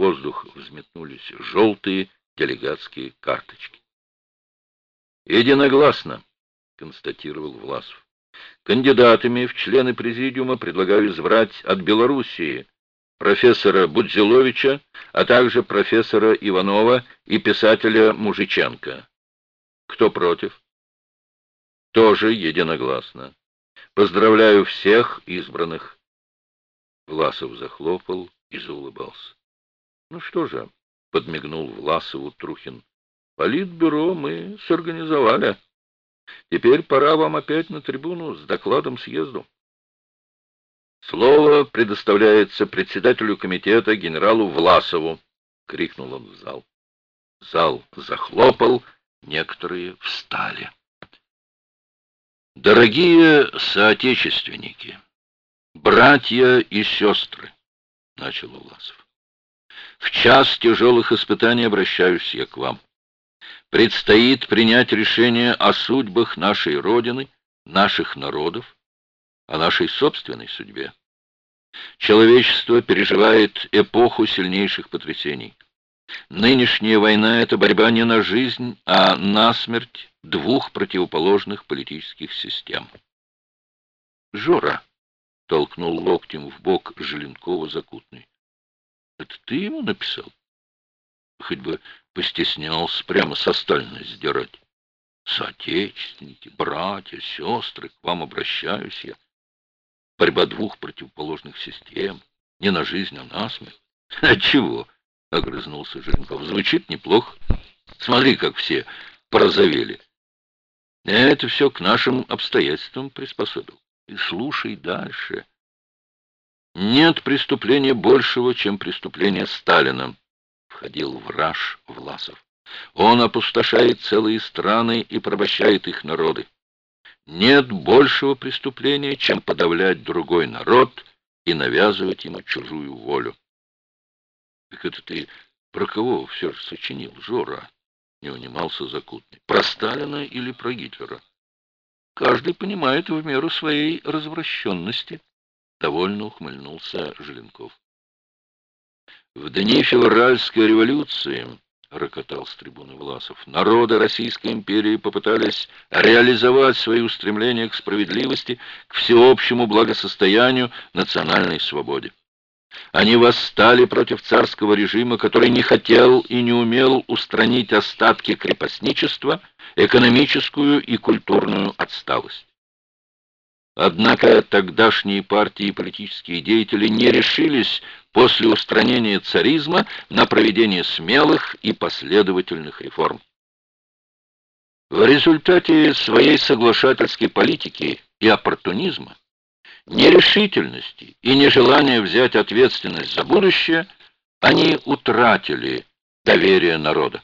воздух взметнулись желтые делегатские карточки. «Единогласно», — констатировал Власов. «Кандидатами в члены президиума предлагаю избрать от Белоруссии профессора Будзиловича, а также профессора Иванова и писателя Мужиченко. Кто против? Тоже единогласно. Поздравляю всех избранных. Власов захлопал и заулыбался. Ну что же, подмигнул Власову Трухин. Политбюро мы сорганизовали. Теперь пора вам опять на трибуну с докладом съезду. Слово предоставляется председателю комитета генералу Власову, крикнул он в зал. Зал захлопал, некоторые встали. Дорогие соотечественники, братья и сестры, начал Власов. В час тяжелых испытаний обращаюсь я к вам. Предстоит принять решение о судьбах нашей Родины, наших народов, о нашей собственной судьбе. Человечество переживает эпоху сильнейших потрясений. Нынешняя война — это борьба не на жизнь, а на смерть двух противоположных политических систем. «Жора!» — толкнул локтем в бок Желенкова закутный. «Это ты ему написал?» Хоть бы постеснялся прямо со Сталина сдирать. «Соотечественники, братья, сестры, к вам обращаюсь я» борьба двух противоположных систем, не на жизнь, а на смерть. — А чего? — огрызнулся Желенков. — Звучит неплохо. Смотри, как все порозовели. Это все к нашим обстоятельствам приспособил. И слушай дальше. Нет преступления большего, чем преступление Сталина, — входил в раж Власов. Он опустошает целые страны и порабощает их народы. Нет большего преступления, чем подавлять другой народ и навязывать ему чужую волю. Так это ты про кого все же сочинил, Жора? Не унимался Закутный. Про Сталина или про Гитлера? Каждый понимает в меру своей развращенности. Довольно ухмыльнулся Желенков. В дни февральской революции — рокотал с трибуны Власов. «Народы Российской империи попытались реализовать свои устремления к справедливости, к всеобщему благосостоянию, национальной свободе. Они восстали против царского режима, который не хотел и не умел устранить остатки крепостничества, экономическую и культурную отсталость. Однако тогдашние партии и политические деятели не решились после устранения царизма на проведение смелых и последовательных реформ. В результате своей соглашательской политики и оппортунизма, нерешительности и нежелания взять ответственность за будущее, они утратили доверие народа.